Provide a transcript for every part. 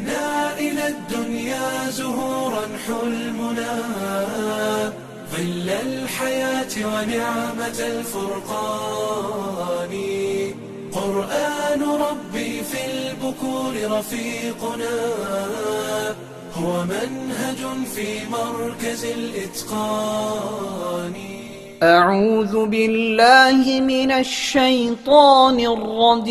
جئنا إلى الدنيا زهورا حلمنا. ظل الحياة ونعمة الفرقان. قرآن ربي في البكور رفيقنا. هو منهج في مركز الإتقان. أعوذ بالله من الشيطان الرجيم.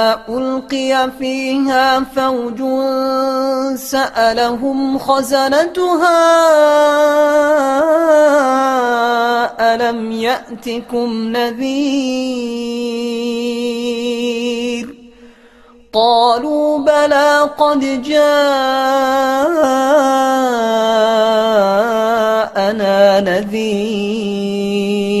ألقي فيها فوج سألهم خزنتها ألم يأتكم نذير قالوا بلى قد جاءنا نذير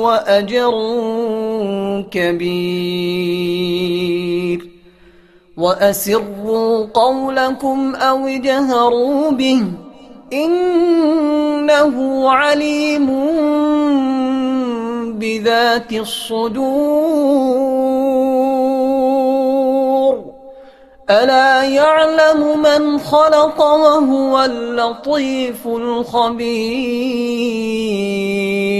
وأجر كبير. وأسروا قولكم أو اجهروا به. إنه عليم بذات الصدور. ألا يعلم من خلق وهو اللطيف الخبير.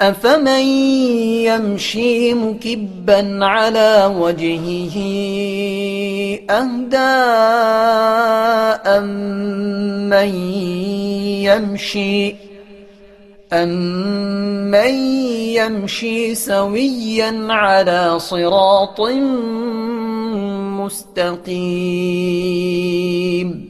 أفمن يمشي مكبا على وجهه أهدى أمن يمشي أمن يمشي سويا على صراط مستقيم